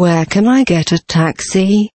Where can I get a taxi?